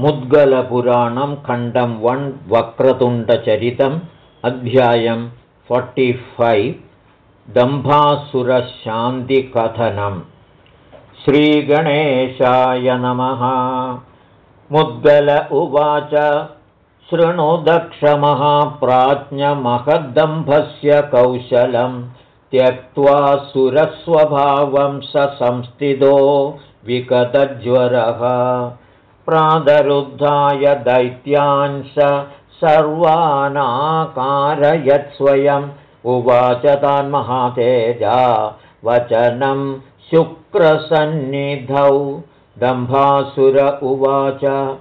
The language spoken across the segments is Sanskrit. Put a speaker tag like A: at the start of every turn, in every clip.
A: मुद्गलपुराणं खण्डं वन् वक्रतुण्डचरितम् अध्यायं फोर्टिफैव् दम्भासुरशान्तिकथनम्। श्रीगणेशाय नमः। मुद्गल उवाच शृणुदक्षमहाप्राज्ञमहद्दम्भस्य कौशलं त्यक्त्वा सुरस्वभावं स संस्थितो विगतज्वरः प्रादरुद्धाय दैत्यांश सर्वानाकारयत्स्वयम् उवाच तान्महातेजा वचनं शुक्रसन्निधौ। दम्भासुर उवाच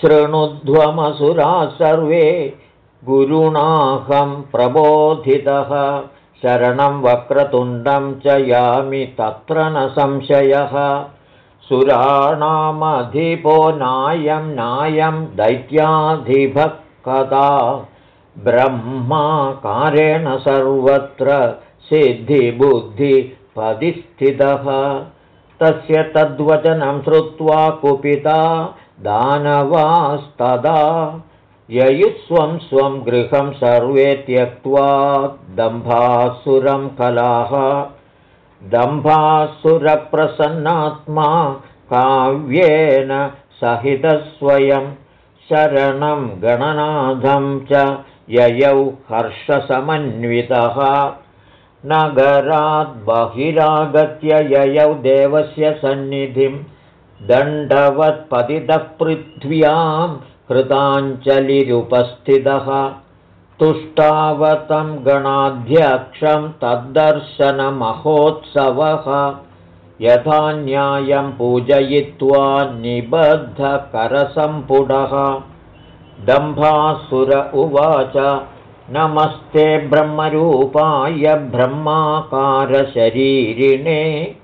A: शृणुध्वमसुराः सर्वे गुरुणाहं प्रबोधितः। शरणं वक्रतुण्डं च यामि तत्र न संशयः सुराणामधिपो नायं नायं दैत्याधिभक्कदा ब्रह्माकारेण सर्वत्र सिद्धिबुद्धिपदिस्थितः। तस्य तद्वचनं श्रुत्वा कुपिता दानवास्तदा। ययुस्वं स्वं गृहं सर्वे त्यक्त्वा दम्भासुरं कलाः दम्भासुरप्रसन्नात्मा काव्येन सहितस्वयं शरणं गणनाथं च ययौ हर्षसमन्वितः। नगराद्बहिरागत्य ययौ देवस्य सन्निधिं दण्डवत्पतितः पृथ्व्यां कृताञ्जलिरुपस्थितः तुष्टावतं गणाध्यक्षं तद्दर्शनमहोत्सवः। यथा न्यायं पूजयित्वा निबद्धकरसम्पुटः। दम्भासुर उवाच नमस्ते ब्रह्मरूपाय ब्रह्माकारशरीरिणे।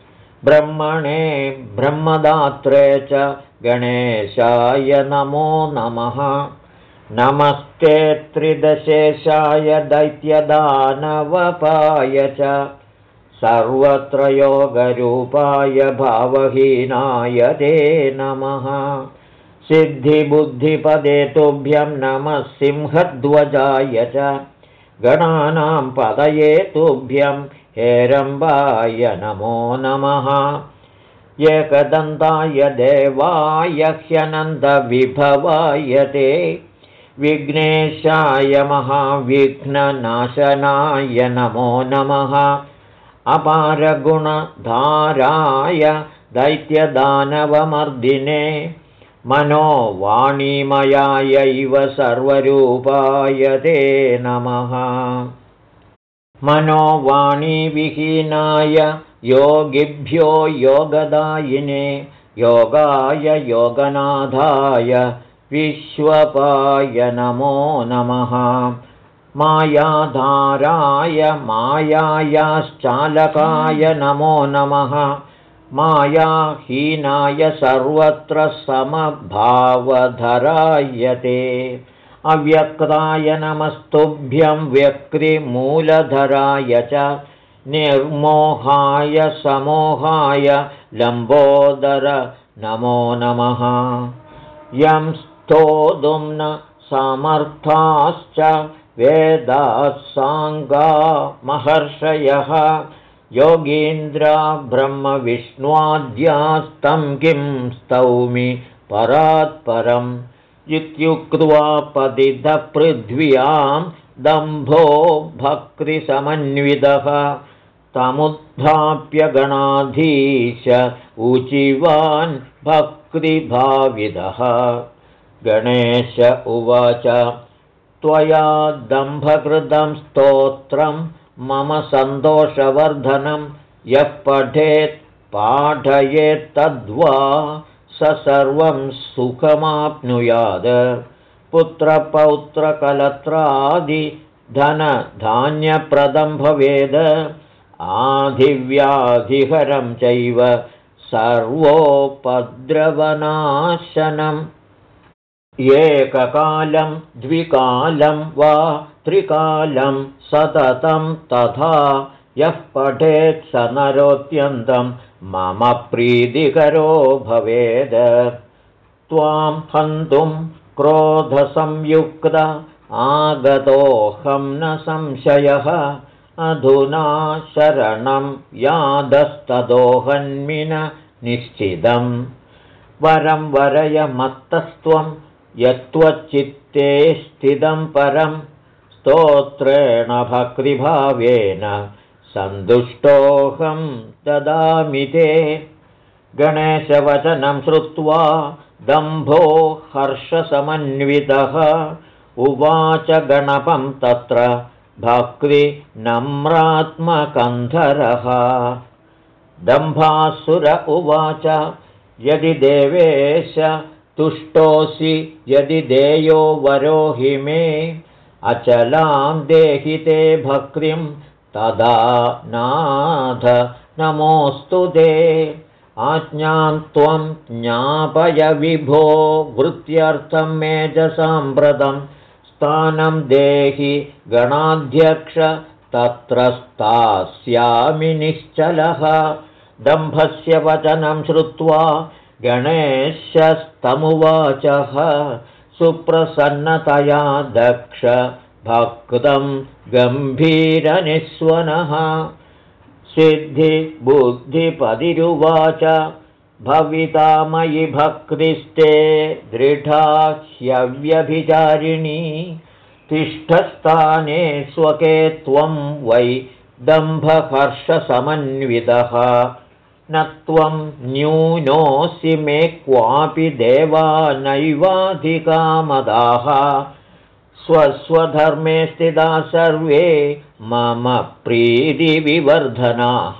A: ब्रह्मणे ब्रह्मदात्रे च गणेशाय नमो नमः नमस्ते त्रिदशेषाय दैत्यदानवपाय च सर्वत्र योगरूपाय भावहीनाय ते नमः। सिद्धिबुद्धिपदे तुभ्यं नमः सिंहध्वजाय च। गणानां पदये तुभ्यं हेरम्बाय नमो नमः। एकदन्ताय देवाय ह्यनन्दविभवाय ते विघ्नेशाय महाविघ्ननाशनाय नमो नमः। अपारगुणधाराय दैत्यदानवमर्दिने मनोवाणीमयायैव सर्वरूपाय ते नमः। मनोवाणीविहीनाय योगिभ्यो योगदायिने योगाय योगनाथाय विश्वपाय नमो नमः। मायाधाराय मायायाश्चालकाय नमो नमः। मायाहीनाय सर्वत्र समभावधराय ते। अव्यक्ताय नमस्तुभ्यं व्यक्तिमूलधराय च। निर्मोहाय समोहाय लम्बोदर नमो नमः। यं स्तोदुं समर्थाश्च वेदासाङ्गा महर्षयः। योगीन्द्रा ब्रह्मविष्णुवाद्यास्तं किं स्तौमि परात्परम् इत्युक्त्वा पतितपृथ्व्यां दम्भो भक्तिसमन्वितः। तमुत्थाप्यगणाधीश ऊचिवान् भक्तिभाविदः गणेश उवाच त्वया दम्भकृतं स्तोत्रं मम सन्तोषवर्धनं यः पठेत् पाठयेत्तद्वा स सर्वं सुखमाप्नुयात्। पुत्रपौत्रकलत्रादिधनधान्यप्रदं भवेद आधिव्याधिहरं चैव सर्वोपद्रवनाशनम् एककालं द्विकालं वा त्रिकालं सततं तथा यः पठेत् स नरोत्यन्तं मम प्रीतिकरो भवेद। त्वां हन्तुं क्रोधसंयुक्त आगतोऽहं न संशयः। अधुना शरणं यादस्तदोहन्मिन निश्चितम्। वरं वरय मत्तस्त्वं यत्त्वच्चित्ते स्थितं परं स्तोत्रेण भक्तिभावेन सन्तुष्टोऽहं ददामि ते। गणेशवचनं श्रुत्वा दम्भो हर्षसमन्वितः उवाच गणपं तत्र भक्तिनम्रात्मकन्धरः। दम्भासुर उवाच यदि देवेश तुष्टोऽसि यदि देयो वरोहि मे अचलां देहि ते भक्तिं तदा नाथ नमोऽस्तु ते। आज्ञां त्वं ज्ञापय विभो वृत्त्यर्थं मे च साम्प्रतं स्थानं देहि गणाध्यक्ष तत्र स्थास्यामि निश्चलः। दम्भस्य वचनं श्रुत्वा गणेशस्तमुवाचः सुप्रसन्नतया दक्ष भक्तं गम्भीरनिस्वनः। सिद्धिबुद्धिपदिरुवाच भविता मयि भक्तिस्ते दृढा ह्यव्यभिचारिणी। तिष्ठस्थाने स्वके त्वं वै दम्भहर्षसमन्वितः न त्वं न्यूनोऽसि मे क्वापि देवा नैवाधिकामदाः स्वस्वधर्मे स्थिता सर्वे मम प्रीतिविवर्धनाः।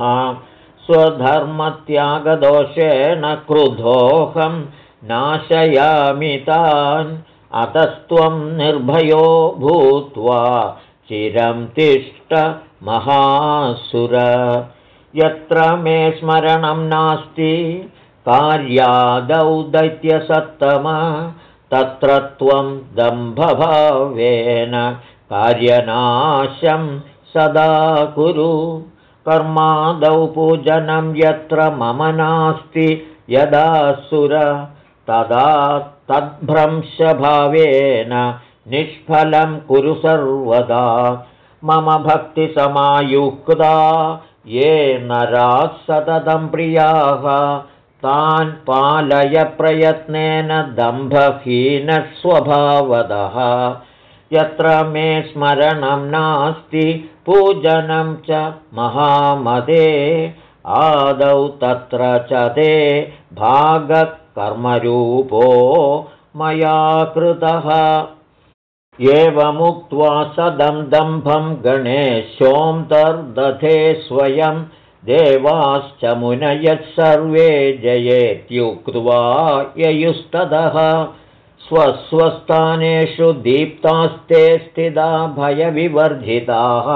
A: स्वधर्मत्यागदोषेण क्रुधोऽहं नाशयामि तान्। अतस्त्वं निर्भयो भूत्वा चिरं तिष्ठ महासुर यत्र मे स्मरणं नास्ति कार्यादौ दैत्यसत्तम तत्र त्वं दम्भभावेन कार्यनाशं सदा कुरु। कर्मादौ पूजनं यत्र मम नास्ति यदा सुर तदा तद्भ्रंशभावेन निष्फलं कुरु सर्वदा। मम भक्तिसमायुक्ता ये नराः सततं प्रियाः तान् पालय प्रयत्नेन दम्भहीनस्वभावदः। यत्र मे स्मरणं नास्ति पूजनं च महामदे। आदौ तत्र च ते भागकर्मरूपो मया कृतः एवमुक्त्वा सदं दम्भं गणेशोऽन्तर्दधे स्वयं देवाश्च मुनयः सर्वे जयेत्युक्त्वा ययुस्ततः स्वस्वस्थानेषु दीप्तास्ते स्थिता भयविवर्धिताः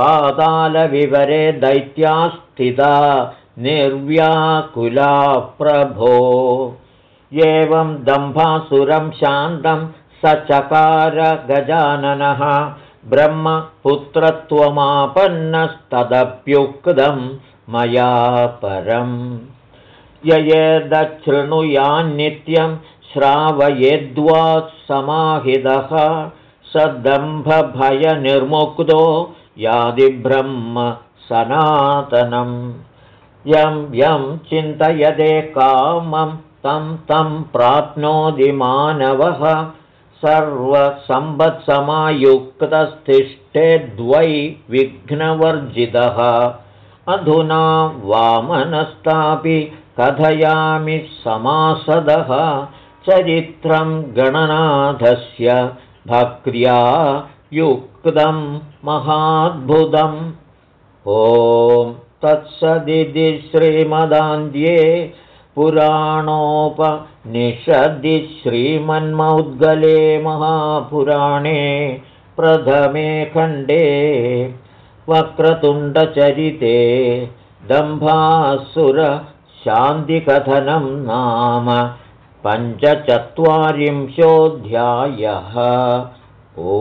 A: पातालविवरे दैत्यास्थिता निर्व्याकुला प्रभो एवं दम्भासुरं शान्तं स चकार गजाननः ब्रह्मपुत्रत्वमापन्नस्तदप्युक्तं मया परम्। ययेदच्छृणुयान्नित्यं श्रावयेद्वात् समाहितः स दम्भभयनिर्मुक्तो यादिब्रह्म सनातनम्। यं यं चिन्तयदे कामं तं तं प्राप्नोति मानवः सर्वसम्पत्समायुक्तस्तिष्ठेद्वै विघ्नवर्जितः। अधुना वामनस्तापि कथयामि समासदः। चरित्रं गणनाथस्य भक्र्या युक्तं महाद्भुतम्। ॐ तत्सदिति श्रीमदान्ध्ये पुराणोपनिषदि श्रीमन्मौद्गले महापुराणे प्रथमे खण्डे वक्रतुण्डचरिते दम्भासुरशान्तिकथनं नाम पञ्चचत्वारिंशोऽध्यायः। ओ